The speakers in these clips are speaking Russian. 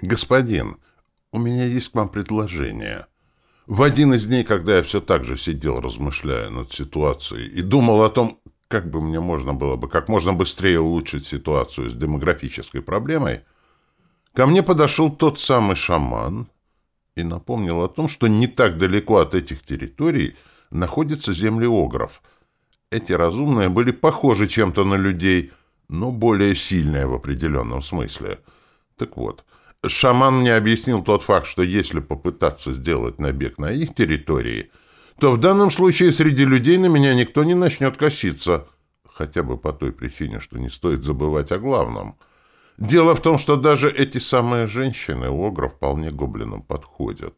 «Господин, у меня есть к вам предложение». В один из дней, когда я все так же сидел, размышляя над ситуацией, и думал о том, как бы мне можно было бы как можно быстрее улучшить ситуацию с демографической проблемой, ко мне подошел тот самый шаман и напомнил о том, что не так далеко от этих территорий находятся земли огров. Эти разумные были похожи чем-то на людей, но более сильные в определенном смысле. Так вот, шаман мне объяснил тот факт, что если попытаться сделать набег на их территории, то в данном случае среди людей на меня никто не начнет коситься, хотя бы по той причине, что не стоит забывать о главном. Дело в том, что даже эти самые женщины огров вполне гоблинам подходят.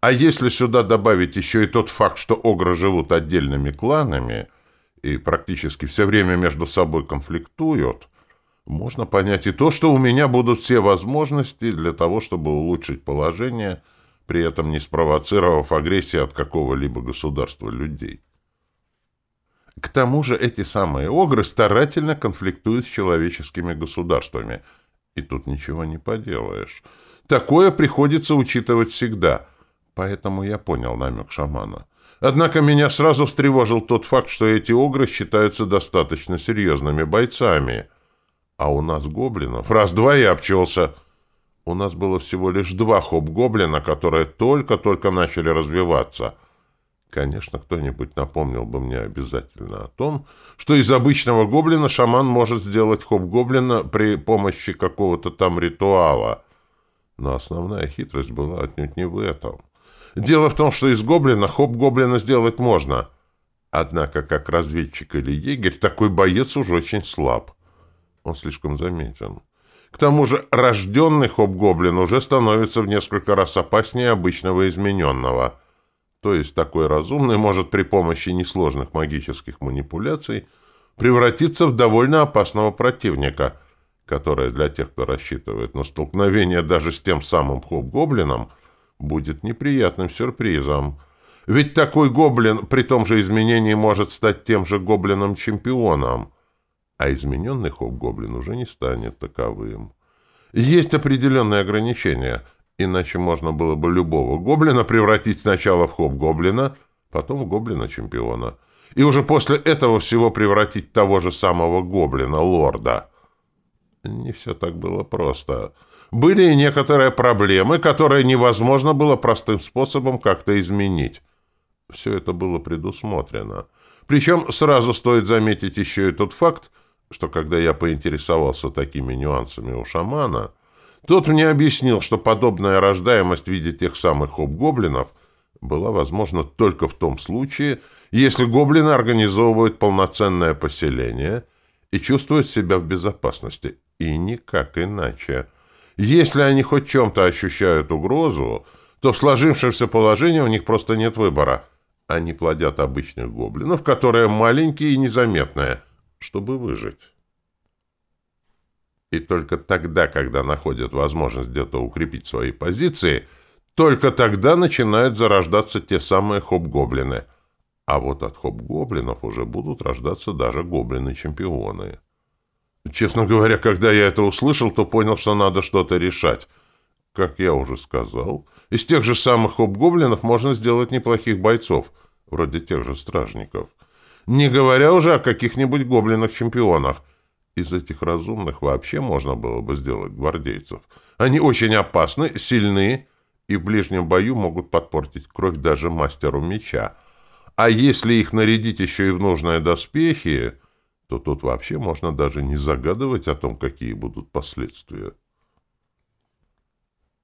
А если сюда добавить еще и тот факт, что огры живут отдельными кланами и практически все время между собой конфликтуют, можно понять и то, что у меня будут все возможности для того, чтобы улучшить положение, при этом не спровоцировав агрессию от какого-либо государства людей. К тому же эти самые огры старательно конфликтуют с человеческими государствами. И тут ничего не поделаешь. Такое приходится учитывать всегда. Поэтому я понял намек шамана. Однако меня сразу встревожил тот факт, что эти огры считаются достаточно серьезными бойцами — а у нас гоблинов раз-два и обчелся. У нас было всего лишь два хоп-гоблина, которые только-только начали развиваться. Конечно, кто-нибудь напомнил бы мне обязательно о том, что из обычного гоблина шаман может сделать хоп-гоблина при помощи какого-то там ритуала. Но основная хитрость была отнюдь не в этом. Дело в том, что из гоблина хоп-гоблина сделать можно. Однако, как разведчик или егерь, такой боец уже очень слаб. Он слишком заметен. К тому же рожденный хоп-гоблин уже становится в несколько раз опаснее обычного измененного. То есть такой разумный может при помощи несложных магических манипуляций превратиться в довольно опасного противника, которое для тех, кто рассчитывает на столкновение даже с тем самым хоп-гоблином, будет неприятным сюрпризом. Ведь такой гоблин при том же изменении может стать тем же гоблином-чемпионом а измененный хоп-гоблин уже не станет таковым. Есть определенные ограничения, иначе можно было бы любого гоблина превратить сначала в хоп-гоблина, потом в гоблина-чемпиона, и уже после этого всего превратить того же самого гоблина-лорда. Не все так было просто. Были и некоторые проблемы, которые невозможно было простым способом как-то изменить. Все это было предусмотрено. Причем сразу стоит заметить еще и тот факт, что когда я поинтересовался такими нюансами у шамана, тот мне объяснил, что подобная рождаемость в виде тех самых хоп-гоблинов была возможна только в том случае, если гоблины организовывают полноценное поселение и чувствуют себя в безопасности, и никак иначе. Если они хоть чем-то ощущают угрозу, то в сложившемся положении у них просто нет выбора. Они плодят обычных гоблинов, которые маленькие и незаметные – чтобы выжить. И только тогда, когда находят возможность где-то укрепить свои позиции, только тогда начинают зарождаться те самые хоп-гоблины. А вот от хоп-гоблинов уже будут рождаться даже гоблины-чемпионы. Честно говоря, когда я это услышал, то понял, что надо что-то решать. Как я уже сказал, из тех же самых хоп-гоблинов можно сделать неплохих бойцов, вроде тех же стражников — не говоря уже о каких-нибудь гоблинах-чемпионах. Из этих разумных вообще можно было бы сделать гвардейцев. Они очень опасны, сильны и в ближнем бою могут подпортить кровь даже мастеру меча. А если их нарядить еще и в нужные доспехи, то тут вообще можно даже не загадывать о том, какие будут последствия.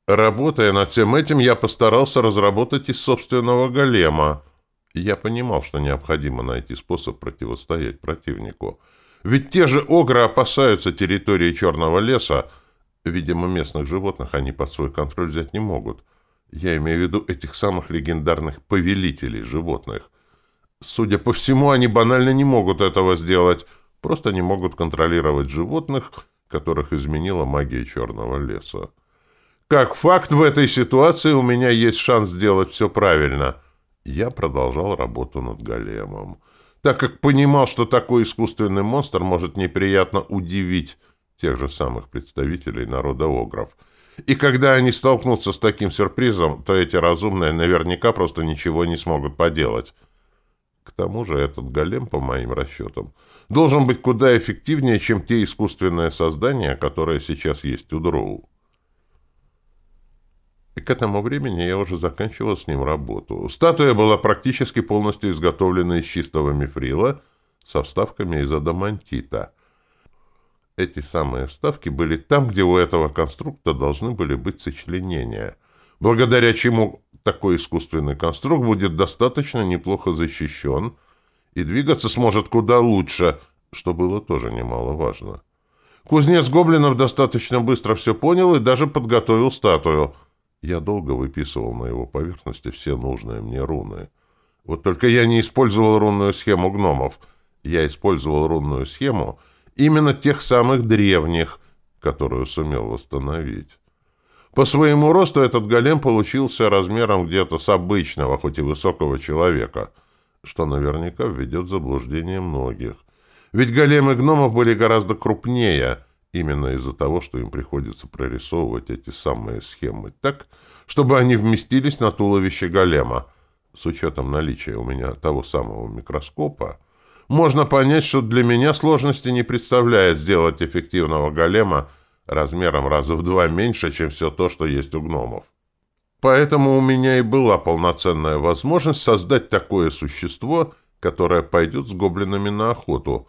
Работая над всем этим, я постарался разработать из собственного голема — я понимал, что необходимо найти способ противостоять противнику. Ведь те же огры опасаются территории Черного леса. Видимо, местных животных они под свой контроль взять не могут. Я имею в виду этих самых легендарных повелителей животных. Судя по всему, они банально не могут этого сделать. Просто не могут контролировать животных, которых изменила магия Черного леса. Как факт, в этой ситуации у меня есть шанс сделать все правильно — я продолжал работу над големом, так как понимал, что такой искусственный монстр может неприятно удивить тех же самых представителей народа Огров. И когда они столкнутся с таким сюрпризом, то эти разумные наверняка просто ничего не смогут поделать. К тому же этот голем, по моим расчетам, должен быть куда эффективнее, чем те искусственные создания, которые сейчас есть у Дроу. К этому времени я уже заканчивал с ним работу. Статуя была практически полностью изготовлена из чистого мифрила со вставками из адамантита. Эти самые вставки были там, где у этого конструкта должны были быть сочленения, благодаря чему такой искусственный конструкт будет достаточно неплохо защищен и двигаться сможет куда лучше, что было тоже немаловажно. Кузнец гоблинов достаточно быстро все понял и даже подготовил статую — я долго выписывал на его поверхности все нужные мне руны. Вот только я не использовал рунную схему гномов. Я использовал рунную схему именно тех самых древних, которую сумел восстановить. По своему росту этот голем получился размером где-то с обычного, хоть и высокого человека, что наверняка введет в заблуждение многих. Ведь големы гномов были гораздо крупнее, именно из-за того, что им приходится прорисовывать эти самые схемы так, чтобы они вместились на туловище голема. С учетом наличия у меня того самого микроскопа, можно понять, что для меня сложности не представляет сделать эффективного голема размером раза в два меньше, чем все то, что есть у гномов. Поэтому у меня и была полноценная возможность создать такое существо, которое пойдет с гоблинами на охоту.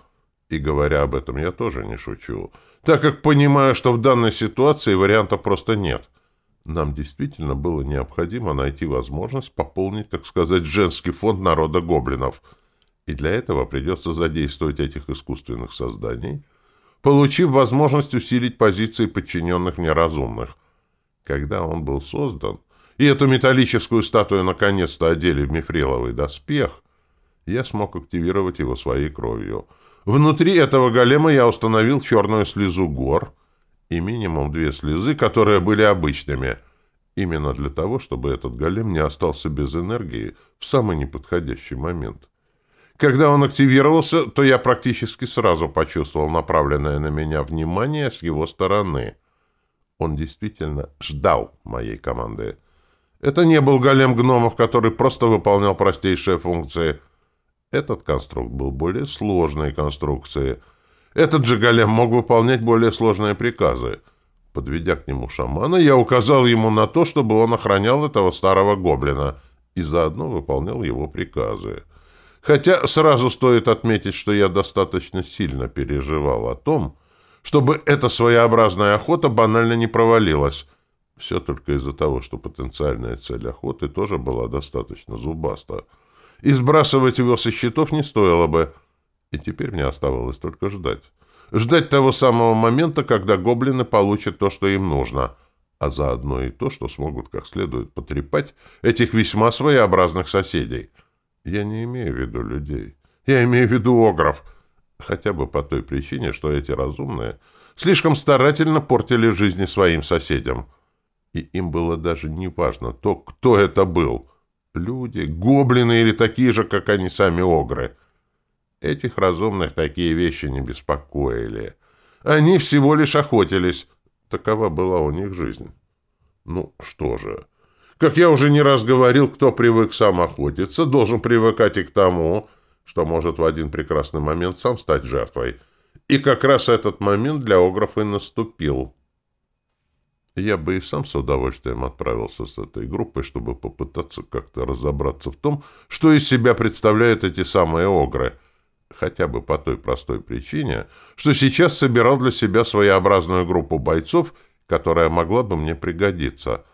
И говоря об этом, я тоже не шучу так как понимаю, что в данной ситуации вариантов просто нет. Нам действительно было необходимо найти возможность пополнить, так сказать, женский фонд народа гоблинов. И для этого придется задействовать этих искусственных созданий, получив возможность усилить позиции подчиненных мне разумных. Когда он был создан, и эту металлическую статую наконец-то одели в мифриловый доспех, я смог активировать его своей кровью — Внутри этого голема я установил черную слезу гор и минимум две слезы, которые были обычными, именно для того, чтобы этот голем не остался без энергии в самый неподходящий момент. Когда он активировался, то я практически сразу почувствовал направленное на меня внимание с его стороны. Он действительно ждал моей команды. Это не был голем гномов, который просто выполнял простейшие функции — этот конструкт был более сложной конструкции. Этот же голем мог выполнять более сложные приказы. Подведя к нему шамана, я указал ему на то, чтобы он охранял этого старого гоблина и заодно выполнял его приказы. Хотя сразу стоит отметить, что я достаточно сильно переживал о том, чтобы эта своеобразная охота банально не провалилась. Все только из-за того, что потенциальная цель охоты тоже была достаточно зубаста и сбрасывать его со счетов не стоило бы. И теперь мне оставалось только ждать. Ждать того самого момента, когда гоблины получат то, что им нужно, а заодно и то, что смогут как следует потрепать этих весьма своеобразных соседей. Я не имею в виду людей. Я имею в виду огров. Хотя бы по той причине, что эти разумные слишком старательно портили жизни своим соседям. И им было даже не важно то, кто это был — Люди, гоблины или такие же, как они сами огры. Этих разумных такие вещи не беспокоили. Они всего лишь охотились. Такова была у них жизнь. Ну, что же. Как я уже не раз говорил, кто привык сам охотиться, должен привыкать и к тому, что может в один прекрасный момент сам стать жертвой. И как раз этот момент для огров и наступил. Я бы и сам с удовольствием отправился с этой группой, чтобы попытаться как-то разобраться в том, что из себя представляют эти самые огры. Хотя бы по той простой причине, что сейчас собирал для себя своеобразную группу бойцов, которая могла бы мне пригодиться.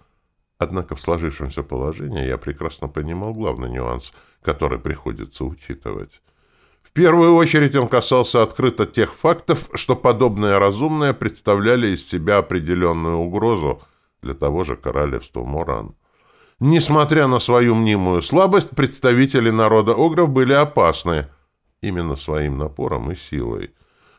Однако в сложившемся положении я прекрасно понимал главный нюанс, который приходится учитывать первую очередь он касался открыто тех фактов, что подобные разумные представляли из себя определенную угрозу для того же королевства Моран. Несмотря на свою мнимую слабость, представители народа Огров были опасны именно своим напором и силой,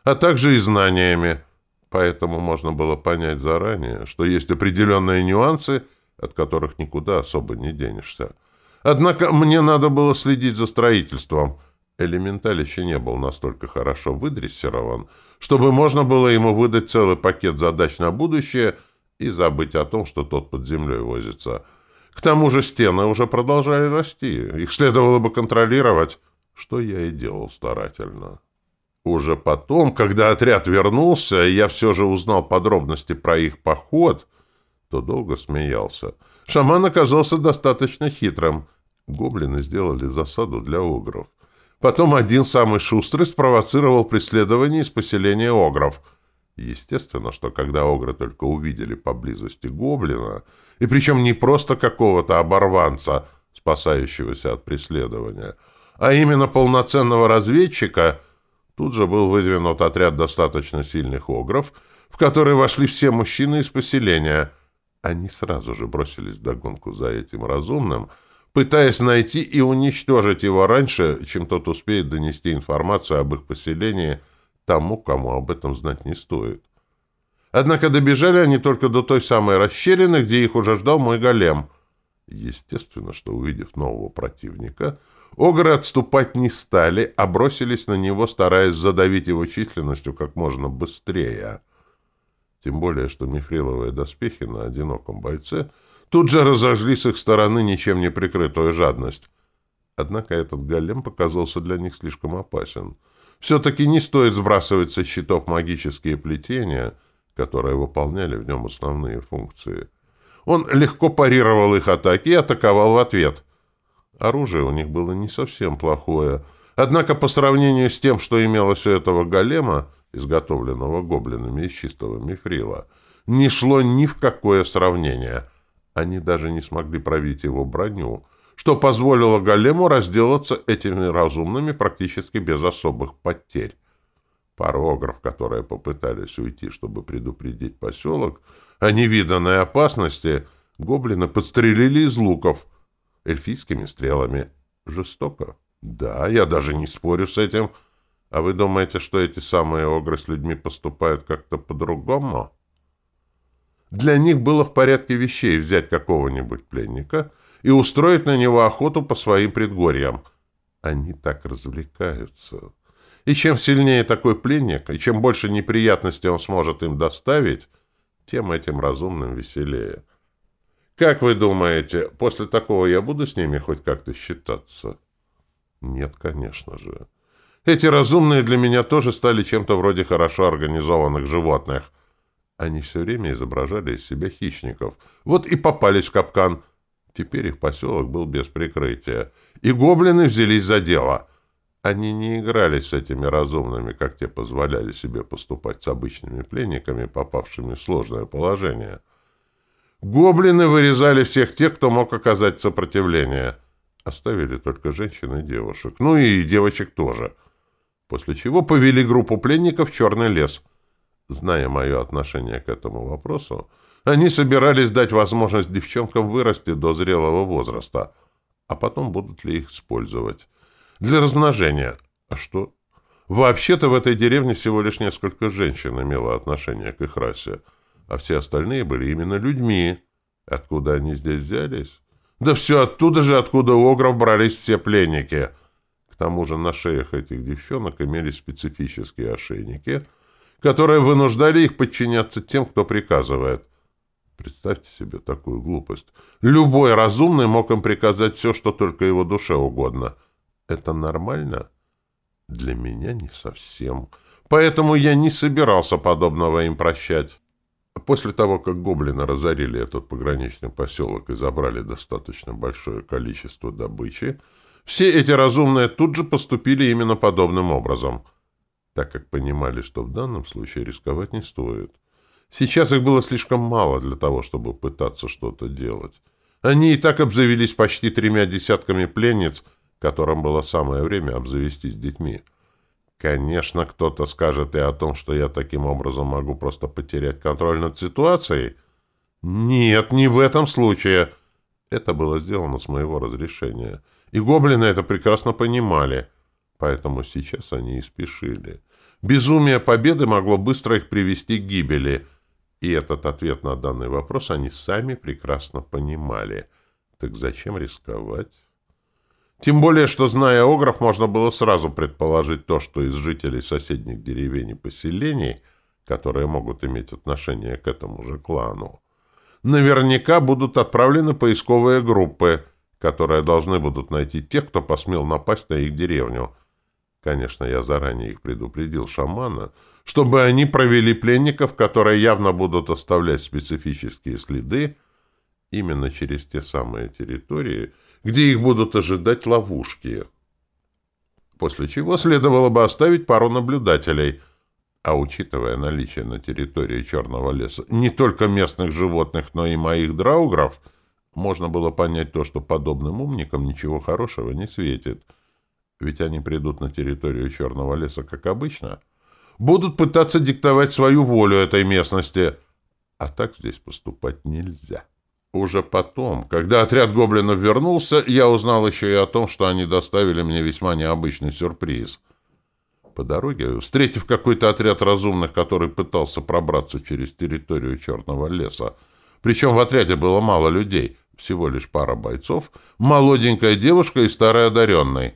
а также и знаниями, поэтому можно было понять заранее, что есть определенные нюансы, от которых никуда особо не денешься. Однако мне надо было следить за строительством – Элементаль еще не был настолько хорошо выдрессирован, чтобы можно было ему выдать целый пакет задач на будущее и забыть о том, что тот под землей возится. К тому же стены уже продолжали расти, их следовало бы контролировать, что я и делал старательно. Уже потом, когда отряд вернулся, и я все же узнал подробности про их поход, то долго смеялся. Шаман оказался достаточно хитрым. Гоблины сделали засаду для огров. Потом один самый шустрый спровоцировал преследование из поселения огров. Естественно, что когда огры только увидели поблизости гоблина, и причем не просто какого-то оборванца, спасающегося от преследования, а именно полноценного разведчика, тут же был выдвинут отряд достаточно сильных огров, в который вошли все мужчины из поселения. Они сразу же бросились в догонку за этим разумным — пытаясь найти и уничтожить его раньше, чем тот успеет донести информацию об их поселении тому, кому об этом знать не стоит. Однако добежали они только до той самой расщелины, где их уже ждал мой голем. Естественно, что, увидев нового противника, огры отступать не стали, а бросились на него, стараясь задавить его численностью как можно быстрее. Тем более, что мифриловые доспехи на одиноком бойце — тут же разожгли с их стороны ничем не прикрытую жадность. Однако этот голем показался для них слишком опасен. Все-таки не стоит сбрасывать со счетов магические плетения, которые выполняли в нем основные функции. Он легко парировал их атаки и атаковал в ответ. Оружие у них было не совсем плохое, однако по сравнению с тем, что имелось у этого голема, изготовленного гоблинами из чистого мифрила, не шло ни в какое сравнение — они даже не смогли пробить его броню, что позволило голему разделаться этими разумными практически без особых потерь. Пару огров, которые попытались уйти, чтобы предупредить поселок о невиданной опасности, гоблины подстрелили из луков эльфийскими стрелами. Жестоко? Да, я даже не спорю с этим. А вы думаете, что эти самые огры с людьми поступают как-то по-другому? Для них было в порядке вещей взять какого-нибудь пленника и устроить на него охоту по своим предгорьям. Они так развлекаются. И чем сильнее такой пленник, и чем больше неприятностей он сможет им доставить, тем этим разумным веселее. Как вы думаете, после такого я буду с ними хоть как-то считаться? Нет, конечно же. Эти разумные для меня тоже стали чем-то вроде хорошо организованных животных — они все время изображали из себя хищников. Вот и попались в капкан. Теперь их поселок был без прикрытия. И гоблины взялись за дело. Они не играли с этими разумными, как те позволяли себе поступать с обычными пленниками, попавшими в сложное положение. Гоблины вырезали всех тех, кто мог оказать сопротивление. Оставили только женщин и девушек. Ну и девочек тоже. После чего повели группу пленников в черный лес — Зная мое отношение к этому вопросу, они собирались дать возможность девчонкам вырасти до зрелого возраста, а потом будут ли их использовать. Для размножения. А что? Вообще-то в этой деревне всего лишь несколько женщин имело отношение к их расе, а все остальные были именно людьми. Откуда они здесь взялись? Да все оттуда же, откуда у огров брались все пленники. К тому же на шеях этих девчонок имелись специфические ошейники — которые вынуждали их подчиняться тем, кто приказывает. Представьте себе такую глупость. Любой разумный мог им приказать все, что только его душе угодно. Это нормально? Для меня не совсем. Поэтому я не собирался подобного им прощать. После того, как гоблины разорили этот пограничный поселок и забрали достаточно большое количество добычи, все эти разумные тут же поступили именно подобным образом — так как понимали, что в данном случае рисковать не стоит. Сейчас их было слишком мало для того, чтобы пытаться что-то делать. Они и так обзавелись почти тремя десятками пленниц, которым было самое время обзавестись детьми. Конечно, кто-то скажет и о том, что я таким образом могу просто потерять контроль над ситуацией. Нет, не в этом случае. Это было сделано с моего разрешения. И гоблины это прекрасно понимали. Поэтому сейчас они и спешили. Безумие победы могло быстро их привести к гибели. И этот ответ на данный вопрос они сами прекрасно понимали. Так зачем рисковать? Тем более, что, зная Огров, можно было сразу предположить то, что из жителей соседних деревень и поселений, которые могут иметь отношение к этому же клану, наверняка будут отправлены поисковые группы, которые должны будут найти тех, кто посмел напасть на их деревню. Конечно, я заранее их предупредил шамана, чтобы они провели пленников, которые явно будут оставлять специфические следы именно через те самые территории, где их будут ожидать ловушки. После чего следовало бы оставить пару наблюдателей, а учитывая наличие на территории Черного леса не только местных животных, но и моих драугров, можно было понять то, что подобным умникам ничего хорошего не светит. Ведь они придут на территорию Черного леса, как обычно, будут пытаться диктовать свою волю этой местности, а так здесь поступать нельзя. Уже потом, когда отряд гоблинов вернулся, я узнал еще и о том, что они доставили мне весьма необычный сюрприз. По дороге, встретив какой-то отряд разумных, который пытался пробраться через территорию Черного леса, причем в отряде было мало людей, всего лишь пара бойцов, молоденькая девушка и старый одаренный.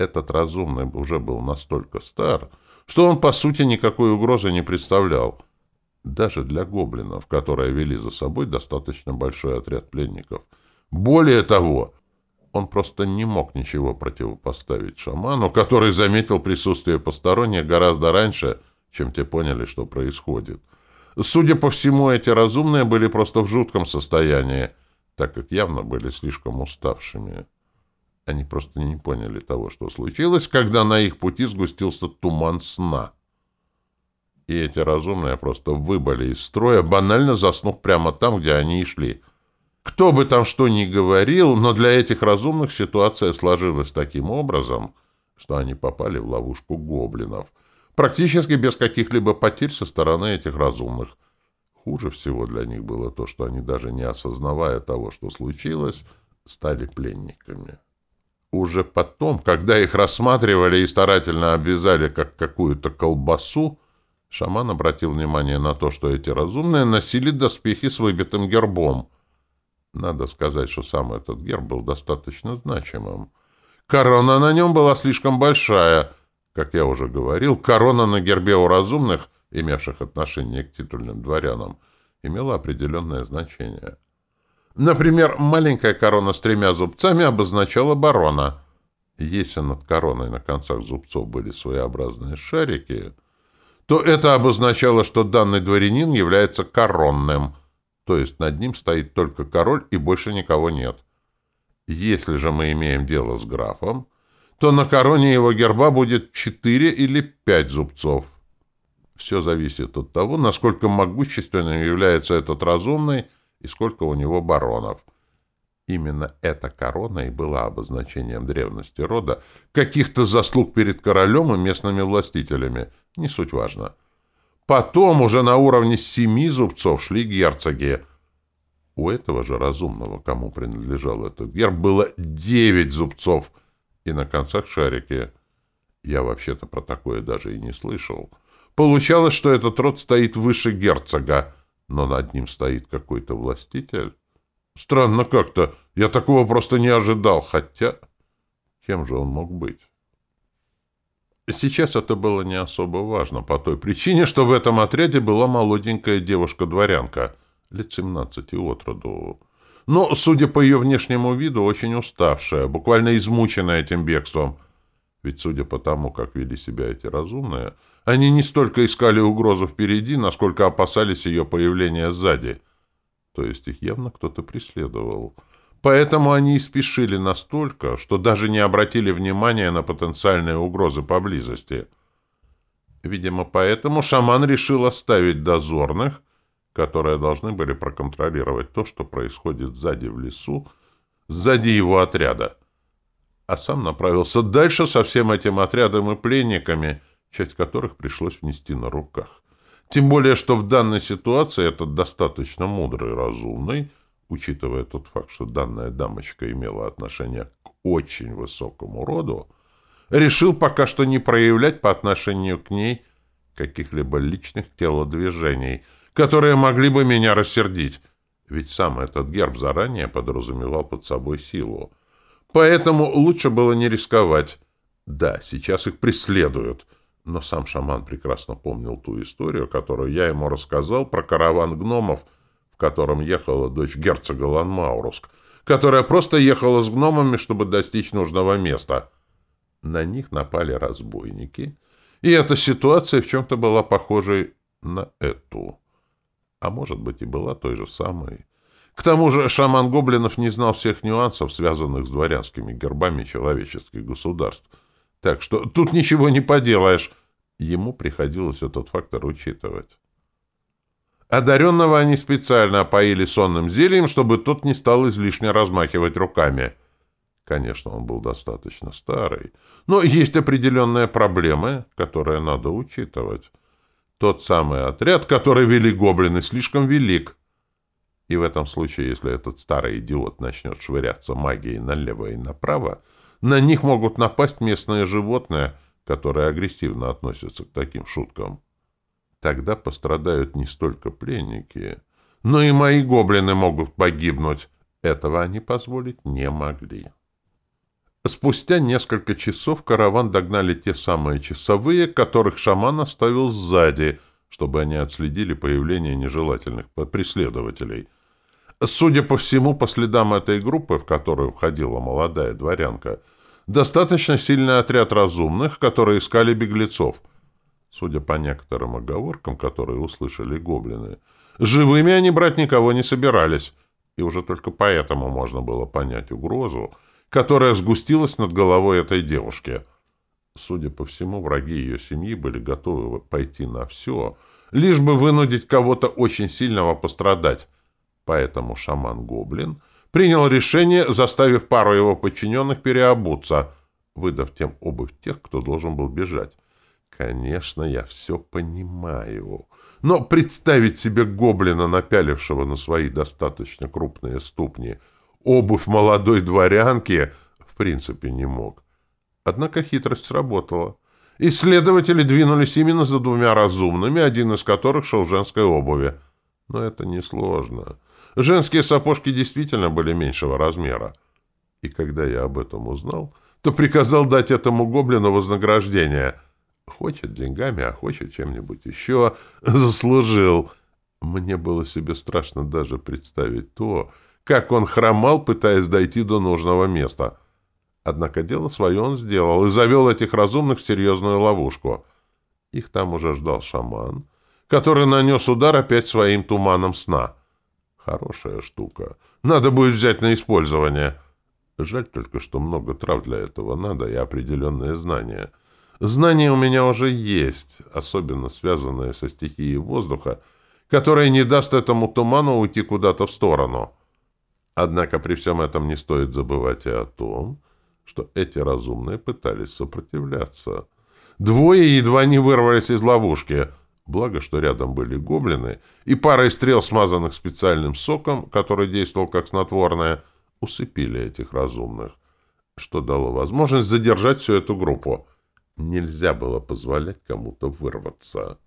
Этот разумный уже был настолько стар, что он, по сути, никакой угрозы не представлял — даже для гоблинов, которые вели за собой достаточно большой отряд пленников. Более того, он просто не мог ничего противопоставить шаману, который заметил присутствие посторонних гораздо раньше, чем те поняли, что происходит. Судя по всему, эти разумные были просто в жутком состоянии, так как явно были слишком уставшими. Они просто не поняли того, что случилось, когда на их пути сгустился туман сна — и эти разумные просто выбыли из строя, банально заснув прямо там, где они и шли. Кто бы там что ни говорил, но для этих разумных ситуация сложилась таким образом, что они попали в ловушку гоблинов, практически без каких-либо потерь со стороны этих разумных. Хуже всего для них было то, что они, даже не осознавая того, что случилось, стали пленниками. Уже потом, когда их рассматривали и старательно обвязали как какую-то колбасу, Шаман обратил внимание на то, что эти разумные носили доспехи с выбитым гербом. Надо сказать, что сам этот герб был достаточно значимым. Корона на нем была слишком большая. Как я уже говорил, корона на гербе у разумных, имевших отношение к титульным дворянам, имела определенное значение. Например, маленькая корона с тремя зубцами обозначала барона. Если над короной на концах зубцов были своеобразные шарики — то это обозначало, что данный дворянин является коронным, то есть над ним стоит только король и больше никого нет. Если же мы имеем дело с графом, то на короне его герба будет четыре или пять зубцов. Все зависит от того, насколько могущественным является этот разумный и сколько у него баронов. Именно эта корона и была обозначением древности рода, каких-то заслуг перед королем и местными властителями – не суть важно. Потом уже на уровне семи зубцов шли герцоги. У этого же разумного, кому принадлежал этот герб, было девять зубцов, и на концах шарики. Я вообще-то про такое даже и не слышал. Получалось, что этот род стоит выше герцога, но над ним стоит какой-то властитель. Странно как-то. Я такого просто не ожидал, хотя... Кем же он мог быть? Сейчас это было не особо важно, по той причине, что в этом отряде была молоденькая девушка-дворянка, лет семнадцати от роду. Но, судя по ее внешнему виду, очень уставшая, буквально измученная этим бегством. Ведь, судя по тому, как вели себя эти разумные, они не столько искали угрозу впереди, насколько опасались ее появления сзади. То есть их явно кто-то преследовал. — Поэтому они и спешили настолько, что даже не обратили внимания на потенциальные угрозы поблизости. Видимо, поэтому шаман решил оставить дозорных, которые должны были проконтролировать то, что происходит сзади в лесу, сзади его отряда. А сам направился дальше со всем этим отрядом и пленниками, часть которых пришлось внести на руках. Тем более, что в данной ситуации этот достаточно мудрый и разумный — учитывая тот факт, что данная дамочка имела отношение к очень высокому роду, решил пока что не проявлять по отношению к ней каких-либо личных телодвижений, которые могли бы меня рассердить, ведь сам этот герб заранее подразумевал под собой силу. Поэтому лучше было не рисковать. Да, сейчас их преследуют. Но сам шаман прекрасно помнил ту историю, которую я ему рассказал про караван гномов, в котором ехала дочь герцога Ланмауруск, которая просто ехала с гномами, чтобы достичь нужного места. На них напали разбойники, и эта ситуация в чем-то была похожей на эту. А может быть и была той же самой. К тому же шаман Гоблинов не знал всех нюансов, связанных с дворянскими гербами человеческих государств. Так что тут ничего не поделаешь. Ему приходилось этот фактор учитывать. Одаренного они специально опоили сонным зельем, чтобы тот не стал излишне размахивать руками. Конечно, он был достаточно старый, но есть определенные проблемы, которые надо учитывать. Тот самый отряд, который вели гоблины, слишком велик. И в этом случае, если этот старый идиот начнет швыряться магией налево и направо, на них могут напасть местные животные, которые агрессивно относятся к таким шуткам. Тогда пострадают не столько пленники, но и мои гоблины могут погибнуть. Этого они позволить не могли. Спустя несколько часов караван догнали те самые часовые, которых шаман оставил сзади, чтобы они отследили появление нежелательных преследователей. Судя по всему, по следам этой группы, в которую входила молодая дворянка, достаточно сильный отряд разумных, которые искали беглецов. Судя по некоторым оговоркам, которые услышали гоблины, живыми они брать никого не собирались, и уже только поэтому можно было понять угрозу, которая сгустилась над головой этой девушки. Судя по всему, враги ее семьи были готовы пойти на все, лишь бы вынудить кого-то очень сильного пострадать. Поэтому шаман-гоблин принял решение, заставив пару его подчиненных переобуться, выдав тем обувь тех, кто должен был бежать. Конечно, я все понимаю. Но представить себе гоблина, напялившего на свои достаточно крупные ступни — обувь молодой дворянки в принципе не мог. Однако хитрость сработала. Исследователи двинулись именно за двумя разумными, один из которых шел в женской обуви. Но это несложно. Женские сапожки действительно были меньшего размера. И когда я об этом узнал, то приказал дать этому гоблину вознаграждение. Хочет деньгами, а хочет чем-нибудь еще. Заслужил. Мне было себе страшно даже представить то, как он хромал, пытаясь дойти до нужного места. Однако дело свое он сделал и завел этих разумных в серьезную ловушку. Их там уже ждал шаман, который нанес удар опять своим туманом сна. Хорошая штука. Надо будет взять на использование. Жаль только, что много трав для этого надо и определенные знания. Знания у меня уже есть, особенно связанные со стихией воздуха, которая не даст этому туману уйти куда-то в сторону. Однако при всем этом не стоит забывать и о том, что эти разумные пытались сопротивляться. Двое едва не вырвались из ловушки, благо, что рядом были гоблины, и парой стрел, смазанных специальным соком, который действовал как снотворное, усыпили этих разумных, что дало возможность задержать всю эту группу. Нельзя было позволять кому-то вырваться.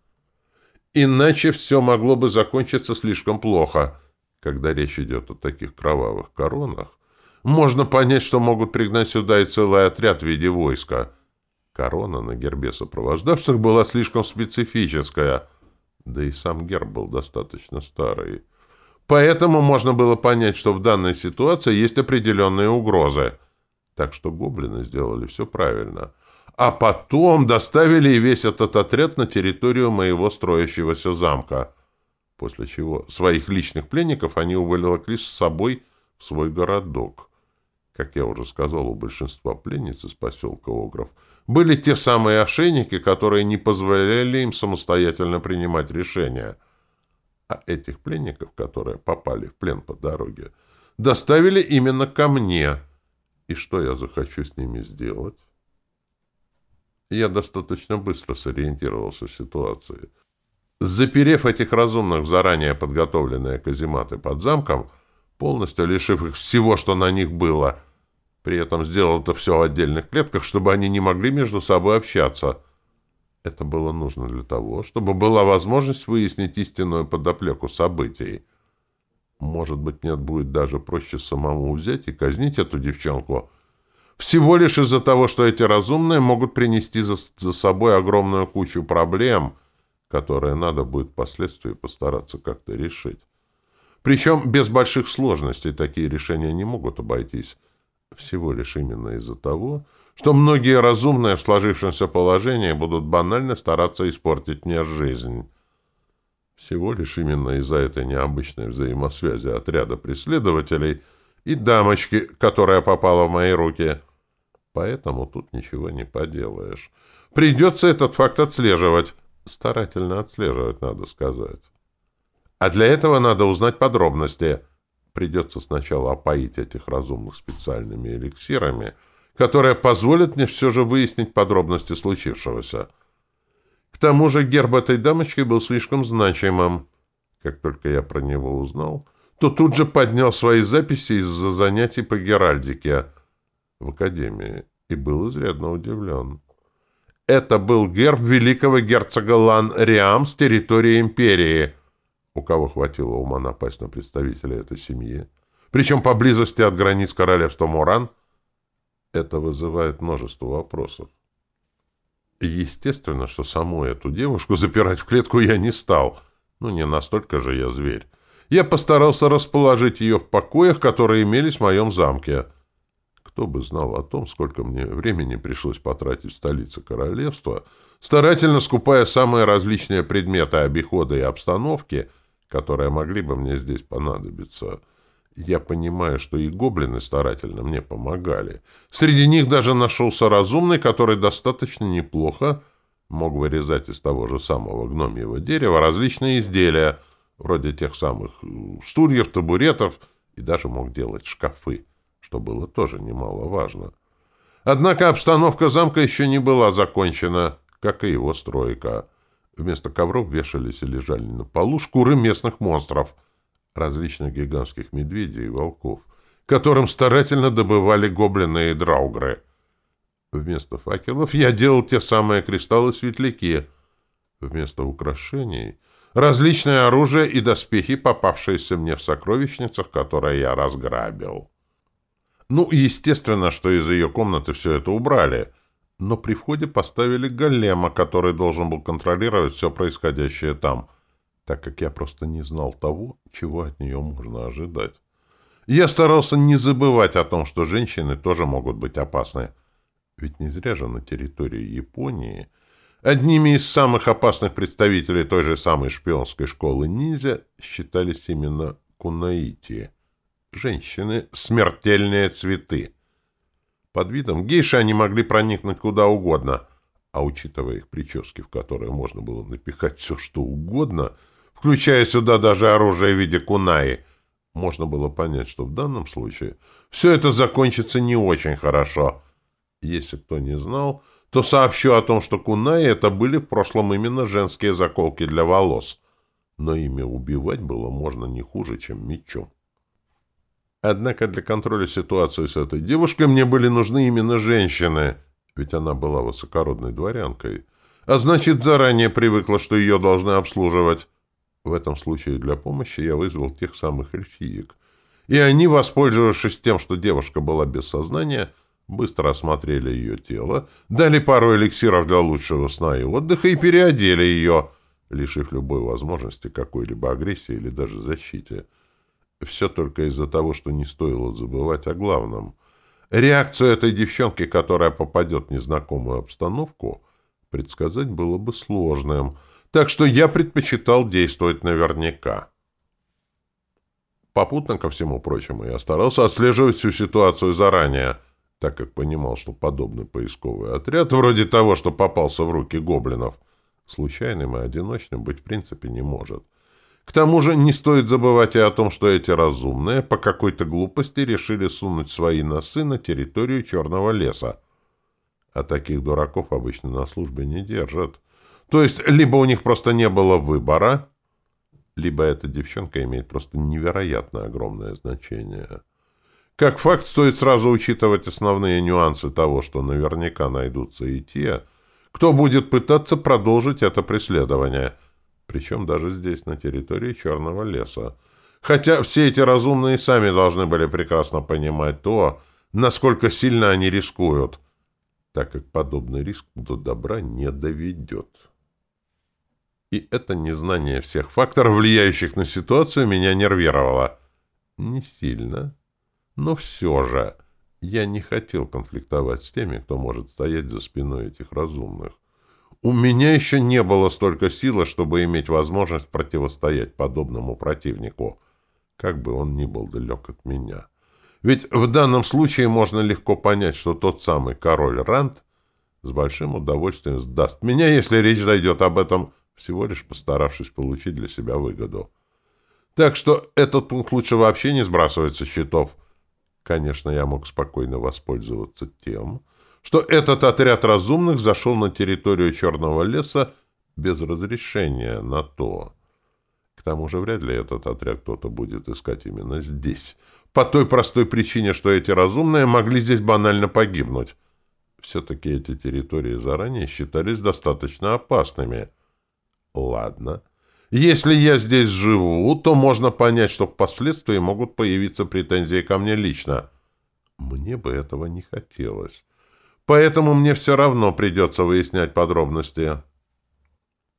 Иначе все могло бы закончиться слишком плохо — когда речь идет о таких кровавых коронах, можно понять, что могут пригнать сюда и целый отряд в виде войска. Корона на гербе сопровождавших была слишком специфическая, да и сам герб был достаточно старый. Поэтому можно было понять, что в данной ситуации есть определенные угрозы. Так что гоблины сделали все правильно. А потом доставили и весь этот отряд на территорию моего строящегося замка — после чего своих личных пленников они уволокли с собой в свой городок. Как я уже сказал, у большинства пленниц из поселка Огров были те самые ошейники, которые не позволяли им самостоятельно принимать решения. А этих пленников, которые попали в плен по дороге, доставили именно ко мне. И что я захочу с ними сделать? Я достаточно быстро сориентировался в ситуации — Заперев этих разумных заранее подготовленные казематы под замком, полностью лишив их всего, что на них было, при этом сделал это все в отдельных клетках, чтобы они не могли между собой общаться. Это было нужно для того, чтобы была возможность выяснить истинную подоплеку событий. Может быть, нет будет даже проще самому взять и казнить эту девчонку, Всего лишь из-за того, что эти разумные могут принести за, за собой огромную кучу проблем, которые надо будет впоследствии постараться как-то решить. Причем без больших сложностей такие решения не могут обойтись. Всего лишь именно из-за того, что многие разумные в сложившемся положении будут банально стараться испортить мне жизнь. Всего лишь именно из-за этой необычной взаимосвязи отряда преследователей и дамочки, которая попала в мои руки. Поэтому тут ничего не поделаешь. Придется этот факт отслеживать. Старательно отслеживать, надо сказать. А для этого надо узнать подробности. Придется сначала опоить этих разумных специальными эликсирами, которые позволят мне все же выяснить подробности случившегося. К тому же герб этой дамочки был слишком значимым. Как только я про него узнал, то тут же поднял свои записи из-за занятий по геральдике в академии и был изрядно удивлен. Это был герб великого герцога Лан-Риам с территории империи, у кого хватило ума напасть на представителя этой семьи, причем поблизости от границ королевства Муран, это вызывает множество вопросов. Естественно, что саму эту девушку запирать в клетку я не стал. Ну, не настолько же я зверь. Я постарался расположить ее в покоях, которые имелись в моем замке. Кто бы знал о том, сколько мне времени пришлось потратить в столице королевства, старательно скупая самые различные предметы обихода и обстановки, которые могли бы мне здесь понадобиться — я понимаю, что и гоблины старательно мне помогали. Среди них даже нашелся разумный, который достаточно неплохо мог вырезать из того же самого гномьего дерева различные изделия, вроде тех самых э, стульев, табуретов, и даже мог делать шкафы, что было тоже немаловажно. Однако обстановка замка еще не была закончена, как и его стройка. Вместо ковров вешались и лежали на полу шкуры местных монстров — различных гигантских медведей и волков, которым старательно добывали гоблины и драугры. Вместо факелов я делал те самые кристаллы-светляки. Вместо украшений — различное оружие и доспехи, попавшиеся мне в сокровищницах, которые я разграбил. Ну, естественно, что из ее комнаты все это убрали, но при входе поставили голема, который должен был контролировать все происходящее там — так как я просто не знал того, чего от нее можно ожидать. Я старался не забывать о том, что женщины тоже могут быть опасны. Ведь не зря же на территории Японии одними из самых опасных представителей той же самой шпионской школы ниндзя считались именно кунаити. Женщины — смертельные цветы. Под видом гейши они могли проникнуть куда угодно, а учитывая их прически, в которые можно было напихать все, что угодно — включая сюда даже оружие в виде кунаи, можно было понять, что в данном случае все это закончится не очень хорошо. Если кто не знал, то сообщу о том, что кунаи это были в прошлом именно женские заколки для волос. Но ими убивать было можно не хуже, чем мечом. Однако для контроля ситуации с этой девушкой мне были нужны именно женщины, ведь она была высокородной дворянкой, а значит, заранее привыкла, что ее должны обслуживать. В этом случае для помощи я вызвал тех самых эльфиек. И они, воспользовавшись тем, что девушка была без сознания, быстро осмотрели ее тело, дали пару эликсиров для лучшего сна и отдыха и переодели ее, лишив любой возможности какой-либо агрессии или даже защите. Все только из-за того, что не стоило забывать о главном. Реакцию этой девчонки, которая попадет в незнакомую обстановку, предсказать было бы сложным — так что я предпочитал действовать наверняка. Попутно ко всему прочему я старался отслеживать всю ситуацию заранее, так как понимал, что подобный поисковый отряд, вроде того, что попался в руки гоблинов, случайным и одиночным быть в принципе не может. К тому же не стоит забывать и о том, что эти разумные по какой-то глупости решили сунуть свои носы на территорию Черного леса. А таких дураков обычно на службе не держат. То есть, либо у них просто не было выбора, либо эта девчонка имеет просто невероятно огромное значение. Как факт, стоит сразу учитывать основные нюансы того, что наверняка найдутся и те, кто будет пытаться продолжить это преследование, причем даже здесь, на территории Черного леса. Хотя все эти разумные сами должны были прекрасно понимать то, насколько сильно они рискуют, так как подобный риск до добра не доведет. И это незнание всех факторов, влияющих на ситуацию, меня нервировало. Не сильно, но все же я не хотел конфликтовать с теми, кто может стоять за спиной этих разумных. У меня еще не было столько силы, чтобы иметь возможность противостоять подобному противнику, как бы он ни был далек от меня. Ведь в данном случае можно легко понять, что тот самый король Ранд с большим удовольствием сдаст меня, если речь зайдет об этом, всего лишь постаравшись получить для себя выгоду. Так что этот пункт лучше вообще не сбрасывать со счетов. Конечно, я мог спокойно воспользоваться тем, что этот отряд разумных зашел на территорию Черного леса без разрешения на то. К тому же вряд ли этот отряд кто-то будет искать именно здесь, по той простой причине, что эти разумные могли здесь банально погибнуть. Все-таки эти территории заранее считались достаточно опасными. Ладно. Если я здесь живу, то можно понять, что впоследствии могут появиться претензии ко мне лично. Мне бы этого не хотелось. Поэтому мне все равно придется выяснять подробности.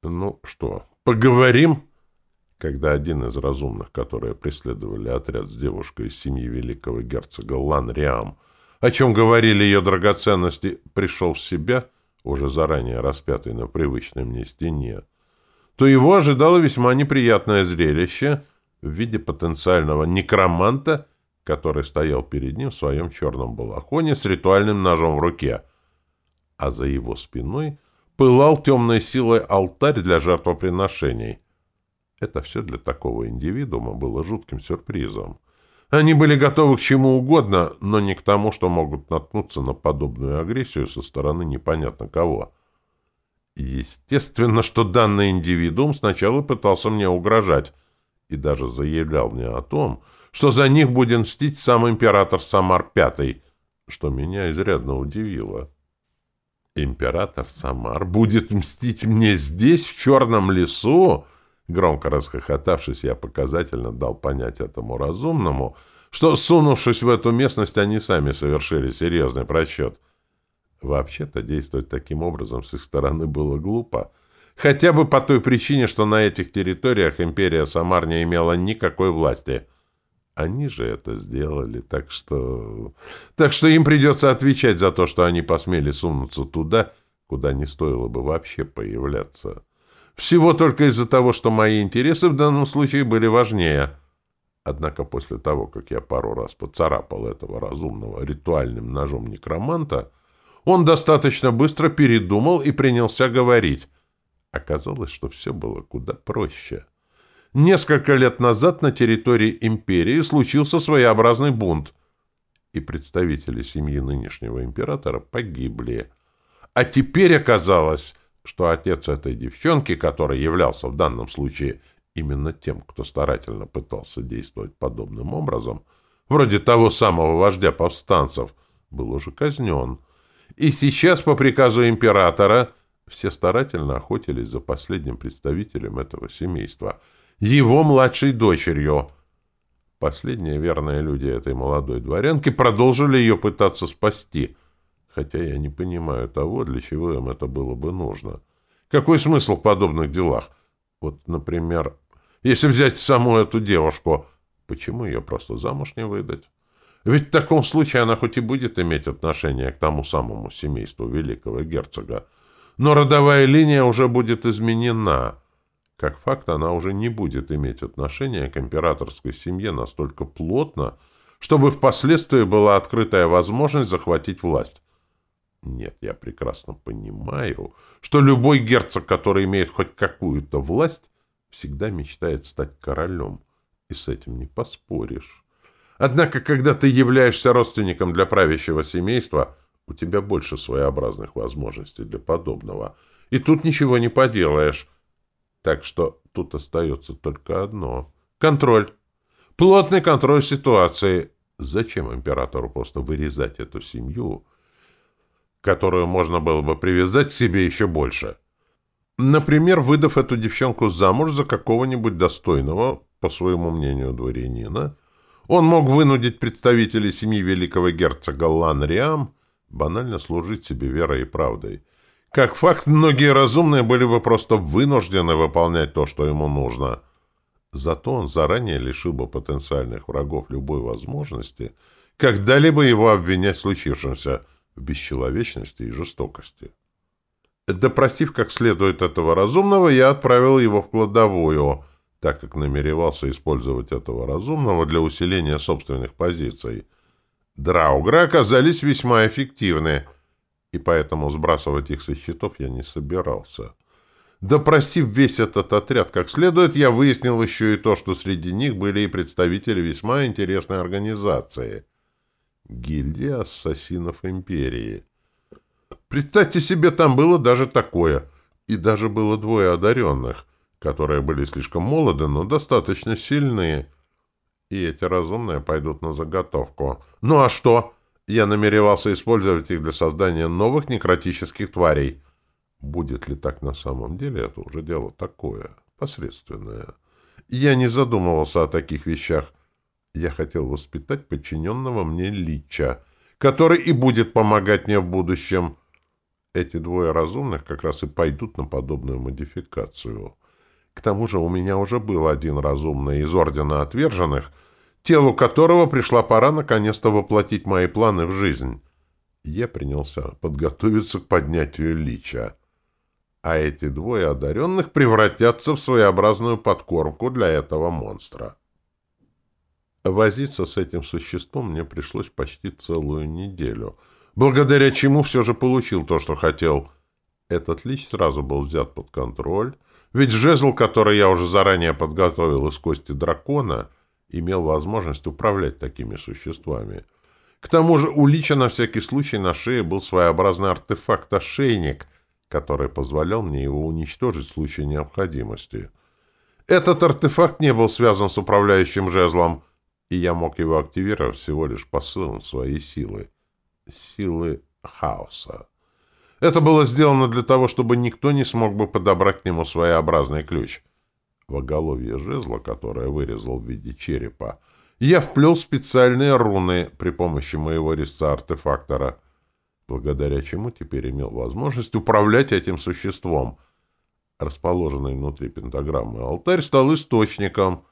Ну что, поговорим? Когда один из разумных, которые преследовали отряд с девушкой из семьи великого герцога Ланриам, о чем говорили ее драгоценности, пришел в себя, уже заранее распятый на привычной мне стене, то его ожидало весьма неприятное зрелище в виде потенциального некроманта который стоял перед ним в своем черном балахоне с ритуальным ножом в руке, а за его спиной пылал темной силой алтарь для жертвоприношений. Это все для такого индивидуума было жутким сюрпризом. Они были готовы к чему угодно, но не к тому, что могут наткнуться на подобную агрессию со стороны непонятно кого. Естественно, что данный индивидуум сначала пытался мне угрожать и даже заявлял мне о том, что за них будет мстить сам император Самар V, что меня изрядно удивило. «Император Самар будет мстить мне здесь, в черном лесу?» Громко расхохотавшись, я показательно дал понять этому разумному, что, сунувшись в эту местность, они сами совершили серьезный просчет. Вообще-то действовать таким образом с их стороны было глупо. Хотя бы по той причине, что на этих территориях империя Самар не имела никакой власти — они же это сделали, так что... Так что им придется отвечать за то, что они посмели сунуться туда, куда не стоило бы вообще появляться. Всего только из-за того, что мои интересы в данном случае были важнее. Однако после того, как я пару раз поцарапал этого разумного ритуальным ножом некроманта, он достаточно быстро передумал и принялся говорить. Оказалось, что все было куда проще. — Несколько лет назад на территории империи случился своеобразный бунт, и представители семьи нынешнего императора погибли. А теперь оказалось, что отец этой девчонки, который являлся в данном случае именно тем, кто старательно пытался действовать подобным образом, вроде того самого вождя повстанцев, был уже казнен. И сейчас по приказу императора все старательно охотились за последним представителем этого семейства — его младшей дочерью. Последние верные люди этой молодой дворянки продолжили ее пытаться спасти, хотя я не понимаю того, для чего им это было бы нужно. Какой смысл в подобных делах? Вот, например, если взять саму эту девушку, почему ее просто замуж не выдать? Ведь в таком случае она хоть и будет иметь отношение к тому самому семейству великого герцога, но родовая линия уже будет изменена — как факт, она уже не будет иметь отношения к императорской семье настолько плотно, чтобы впоследствии была открытая возможность захватить власть. Нет, я прекрасно понимаю, что любой герцог, который имеет хоть какую-то власть, всегда мечтает стать королем, и с этим не поспоришь. Однако, когда ты являешься родственником для правящего семейства, у тебя больше своеобразных возможностей для подобного, и тут ничего не поделаешь. Так что тут остается только одно — контроль. Плотный контроль ситуации. Зачем императору просто вырезать эту семью, которую можно было бы привязать к себе еще больше? Например, выдав эту девчонку замуж за какого-нибудь достойного, по своему мнению, дворянина, Он мог вынудить представителей семьи великого герцога Ланриам банально служить себе верой и правдой. Как факт, многие разумные были бы просто вынуждены выполнять то, что ему нужно. Зато он заранее лишил бы потенциальных врагов любой возможности когда-либо его обвинять в случившемся в бесчеловечности и жестокости. Допросив как следует этого разумного, я отправил его в кладовую, так как намеревался использовать этого разумного для усиления собственных позиций. Драугры оказались весьма эффективны, и поэтому сбрасывать их со счетов я не собирался. Допросив весь этот отряд как следует, я выяснил еще и то, что среди них были и представители весьма интересной организации — гильдия ассасинов Империи — Представьте себе, там было даже такое. И даже было двое одаренных, которые были слишком молоды, но достаточно сильные. И эти разумные пойдут на заготовку. Ну а что? Я намеревался использовать их для создания новых некротических тварей. Будет ли так на самом деле, это уже дело такое, посредственное. Я не задумывался о таких вещах. Я хотел воспитать подчиненного мне Лича, который и будет помогать мне в будущем эти двое разумных как раз и пойдут на подобную модификацию. К тому же у меня уже был один разумный из Ордена Отверженных, телу которого пришла пора наконец-то воплотить мои планы в жизнь. Я принялся подготовиться к поднятию лича. А эти двое одаренных превратятся в своеобразную подкормку для этого монстра. Возиться с этим существом мне пришлось почти целую неделю — благодаря чему все же получил то, что хотел. Этот лич сразу был взят под контроль, ведь жезл, который я уже заранее подготовил из кости дракона, имел возможность управлять такими существами. К тому же у лича на всякий случай на шее был своеобразный артефакт-ошейник, который позволял мне его уничтожить в случае необходимости. Этот артефакт не был связан с управляющим жезлом, и я мог его активировать всего лишь посылом своей силы силы хаоса. Это было сделано для того, чтобы никто не смог бы подобрать к нему своеобразный ключ. В оголовье жезла, которое вырезал в виде черепа, я вплел специальные руны при помощи моего резца-артефактора, благодаря чему теперь имел возможность управлять этим существом. Расположенный внутри пентаграммы алтарь стал источником.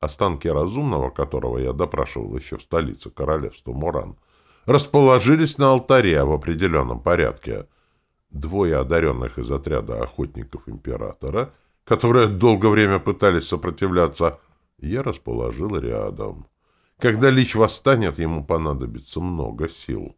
Останки разумного, которого я допрашивал еще в столице королевства Муран — расположились на алтаре в определенном порядке. Двое одаренных из отряда охотников императора, которые долгое время пытались сопротивляться, я расположил рядом. Когда лич восстанет, ему понадобится много сил.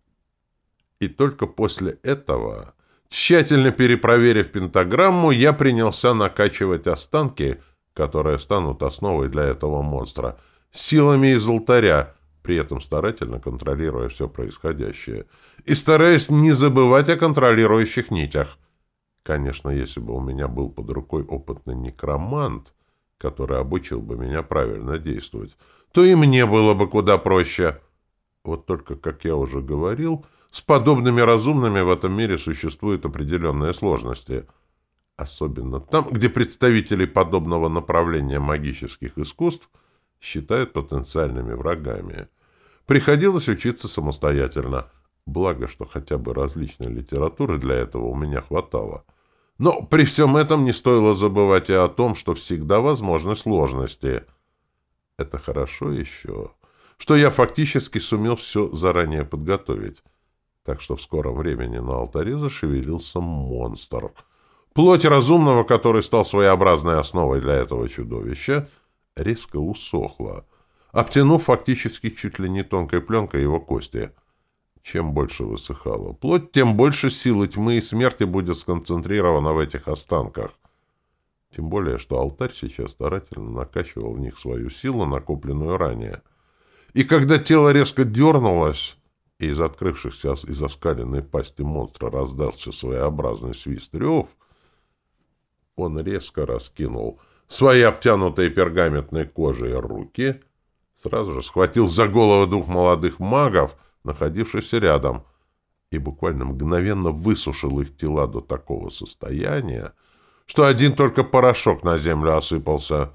И только после этого, тщательно перепроверив пентаграмму, я принялся накачивать останки, которые станут основой для этого монстра, силами из алтаря, при этом старательно контролируя все происходящее и стараясь не забывать о контролирующих нитях. Конечно, если бы у меня был под рукой опытный некромант, который обучил бы меня правильно действовать, то и мне было бы куда проще. Вот только, как я уже говорил, с подобными разумными в этом мире существуют определенные сложности. Особенно там, где представители подобного направления магических искусств – считают потенциальными врагами. Приходилось учиться самостоятельно. Благо, что хотя бы различной литературы для этого у меня хватало. Но при всем этом не стоило забывать и о том, что всегда возможны сложности. Это хорошо еще, что я фактически сумел все заранее подготовить. Так что в скором времени на алтаре зашевелился монстр. Плоть разумного, который стал своеобразной основой для этого чудовища — резко усохла, обтянув фактически чуть ли не тонкой пленкой его кости. Чем больше высыхала плоть, тем больше силы тьмы и смерти будет сконцентрировано в этих останках. Тем более, что алтарь сейчас старательно накачивал в них свою силу, накопленную ранее. И когда тело резко дернулось, и из открывшихся из оскаленной пасти монстра раздался своеобразный свист рев, он резко раскинул свои обтянутые пергаментной кожей руки, сразу же схватил за голову двух молодых магов, находившихся рядом, и буквально мгновенно высушил их тела до такого состояния, что один только порошок на землю осыпался.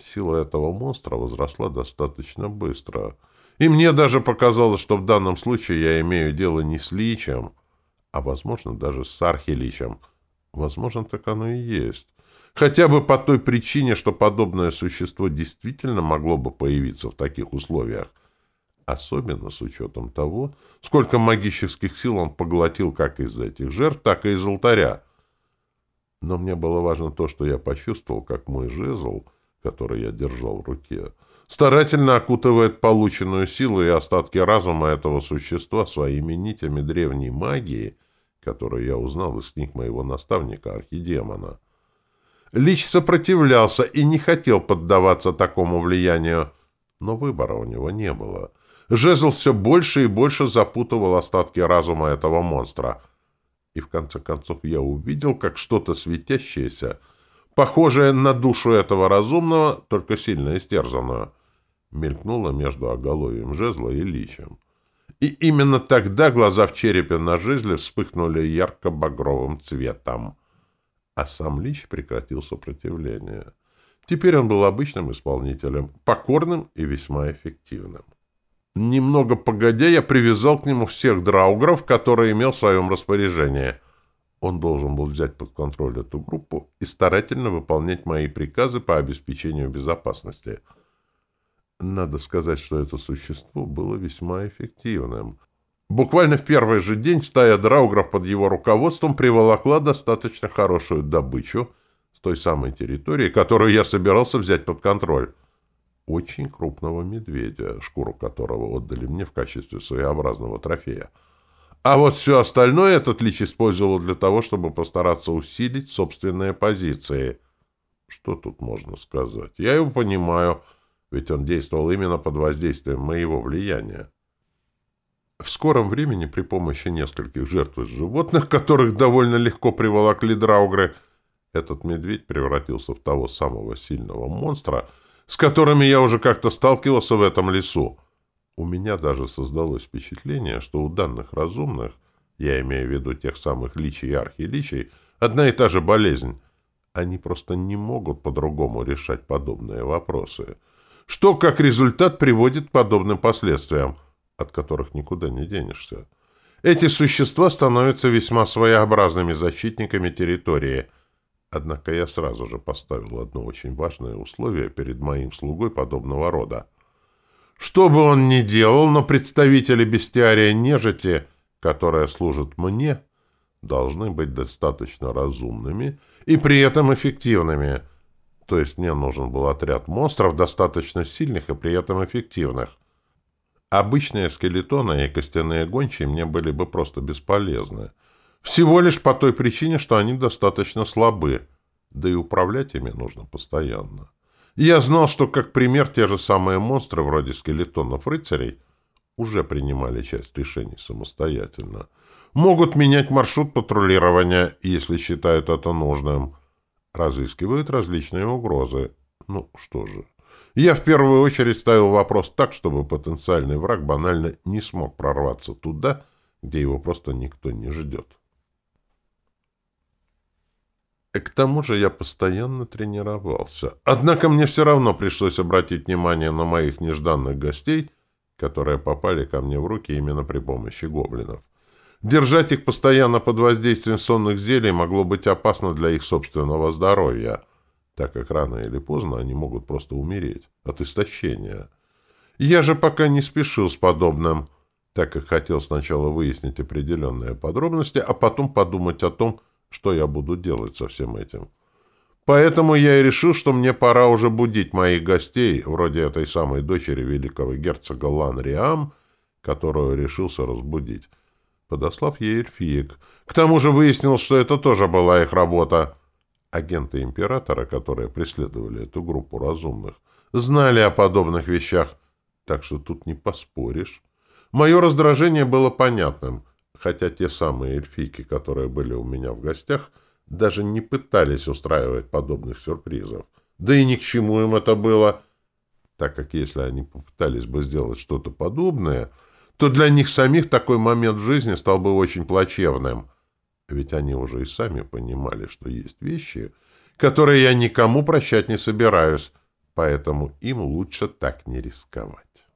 Сила этого монстра возросла достаточно быстро. И мне даже показалось, что в данном случае я имею дело не с личем, а, возможно, даже с архиличем. Возможно, так оно и есть. Хотя бы по той причине, что подобное существо действительно могло бы появиться в таких условиях. Особенно с учетом того, сколько магических сил он поглотил как из этих жертв, так и из алтаря. Но мне было важно то, что я почувствовал, как мой жезл, который я держал в руке, старательно окутывает полученную силу и остатки разума этого существа своими нитями древней магии, которую я узнал из книг моего наставника, архидемона. Лич сопротивлялся и не хотел поддаваться такому влиянию, но выбора у него не было. Жезл все больше и больше запутывал остатки разума этого монстра. И в конце концов я увидел, как что-то светящееся, похожее на душу этого разумного, только сильно истерзанную, мелькнуло между оголовьем жезла и личем. И именно тогда глаза в черепе на жезле вспыхнули ярко-багровым цветом а сам Лич прекратил сопротивление. Теперь он был обычным исполнителем, покорным и весьма эффективным. Немного погодя, я привязал к нему всех драугров, которые имел в своем распоряжении. Он должен был взять под контроль эту группу и старательно выполнять мои приказы по обеспечению безопасности. Надо сказать, что это существо было весьма эффективным — Буквально в первый же день стая драугров под его руководством приволокла достаточно хорошую добычу с той самой территории, которую я собирался взять под контроль. Очень крупного медведя, шкуру которого отдали мне в качестве своеобразного трофея. А вот все остальное этот лич использовал для того, чтобы постараться усилить собственные позиции. Что тут можно сказать? Я его понимаю, ведь он действовал именно под воздействием моего влияния. В скором времени при помощи нескольких жертв из животных, которых довольно легко приволокли драугры, этот медведь превратился в того самого сильного монстра, с которыми я уже как-то сталкивался в этом лесу. У меня даже создалось впечатление, что у данных разумных, я имею в виду тех самых личий и архиличий, одна и та же болезнь. Они просто не могут по-другому решать подобные вопросы. Что, как результат, приводит к подобным последствиям – от которых никуда не денешься. Эти существа становятся весьма своеобразными защитниками территории. Однако я сразу же поставил одно очень важное условие перед моим слугой подобного рода. Что бы он ни делал, но представители бестиария нежити, которая служит мне, должны быть достаточно разумными и при этом эффективными. То есть мне нужен был отряд монстров достаточно сильных и при этом эффективных. Обычные скелетоны и костяные гончие мне были бы просто бесполезны. Всего лишь по той причине, что они достаточно слабы, да и управлять ими нужно постоянно. Я знал, что, как пример, те же самые монстры, вроде скелетонов-рыцарей, уже принимали часть решений самостоятельно. Могут менять маршрут патрулирования, если считают это нужным. Разыскивают различные угрозы. Ну, что же... Я в первую очередь ставил вопрос так, чтобы потенциальный враг банально не смог прорваться туда, где его просто никто не ждет. К тому же я постоянно тренировался. Однако мне все равно пришлось обратить внимание на моих нежданных гостей, которые попали ко мне в руки именно при помощи гоблинов. Держать их постоянно под воздействием сонных зелий могло быть опасно для их собственного здоровья — так как рано или поздно они могут просто умереть от истощения. Я же пока не спешил с подобным, так как хотел сначала выяснить определенные подробности, а потом подумать о том, что я буду делать со всем этим. Поэтому я и решил, что мне пора уже будить моих гостей, вроде этой самой дочери великого герцога Ланриам, которую решился разбудить, подослав ей эльфиек. К тому же выяснил, что это тоже была их работа. Агенты императора, которые преследовали эту группу разумных, знали о подобных вещах, так что тут не поспоришь. Мое раздражение было понятным, хотя те самые эльфийки, которые были у меня в гостях, даже не пытались устраивать подобных сюрпризов. Да и ни к чему им это было, так как если они попытались бы сделать что-то подобное, то для них самих такой момент в жизни стал бы очень плачевным — ведь они уже и сами понимали, что есть вещи, которые я никому прощать не собираюсь, поэтому им лучше так не рисковать.